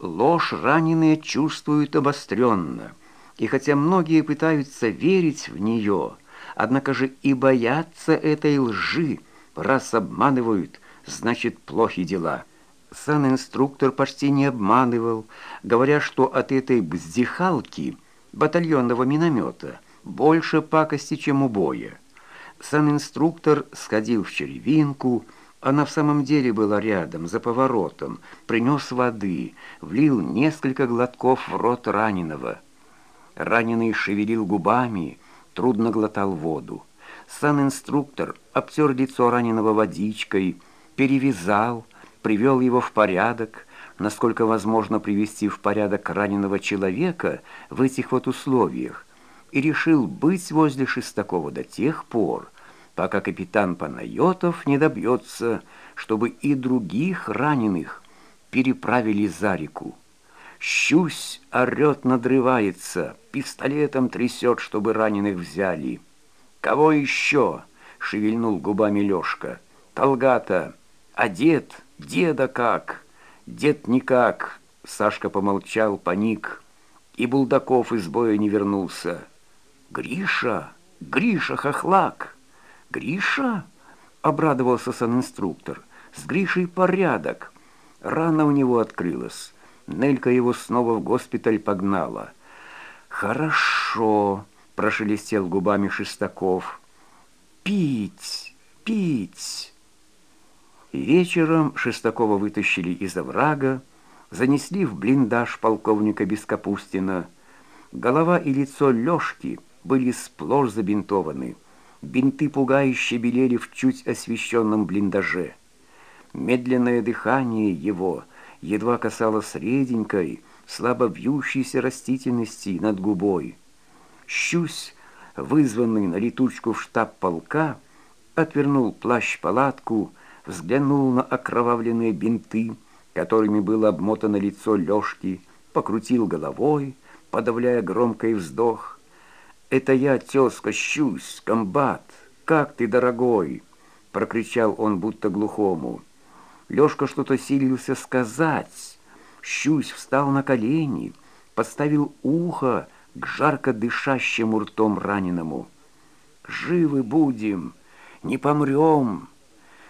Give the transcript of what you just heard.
Ложь раненые чувствуют обостренно, и хотя многие пытаются верить в нее, однако же и боятся этой лжи, раз обманывают, значит, плохи дела. Сан-инструктор почти не обманывал, говоря, что от этой бздихалки батальонного миномета больше пакости, чем у боя. Сан-инструктор сходил в черевинку, она в самом деле была рядом, за поворотом, принес воды, влил несколько глотков в рот раненого. Раненый шевелил губами, трудно глотал воду. Сан-инструктор обтер лицо раненого водичкой, перевязал, привел его в порядок, насколько возможно привести в порядок раненого человека в этих вот условиях, и решил быть возле Шестакова до тех пор, пока капитан Панайотов не добьется, чтобы и других раненых переправили за реку. Щусь орет, надрывается, пистолетом трясет, чтобы раненых взяли. «Кого еще?» — шевельнул губами Лешка. «Толгата! А дед?» Деда как? Дед никак. Сашка помолчал, паник. И Булдаков из боя не вернулся. Гриша, Гриша Хохлак. Гриша? Обрадовался санинструктор. С Гришей порядок. Рана у него открылась. Нелька его снова в госпиталь погнала. «Хорошо», — прошелестел губами Шестаков. «Пить, пить». Вечером Шестакова вытащили из оврага, занесли в блиндаж полковника Бескапустина. Голова и лицо Лёшки были сплошь забинтованы. Бинты пугающе белели в чуть освещенном блиндаже. Медленное дыхание его едва касалось реденькой, слабо вьющейся растительности над губой. Щусь, вызванный на летучку в штаб полка, отвернул плащ-палатку, взглянул на окровавленные бинты, которыми было обмотано лицо Лёшки, покрутил головой, подавляя громкий вздох. «Это я, тезка, щусь, комбат! Как ты, дорогой!» — прокричал он будто глухому. Лёшка что-то силился сказать. Щусь встал на колени, поставил ухо к жарко дышащему ртом раненому. «Живы будем, не помрем!»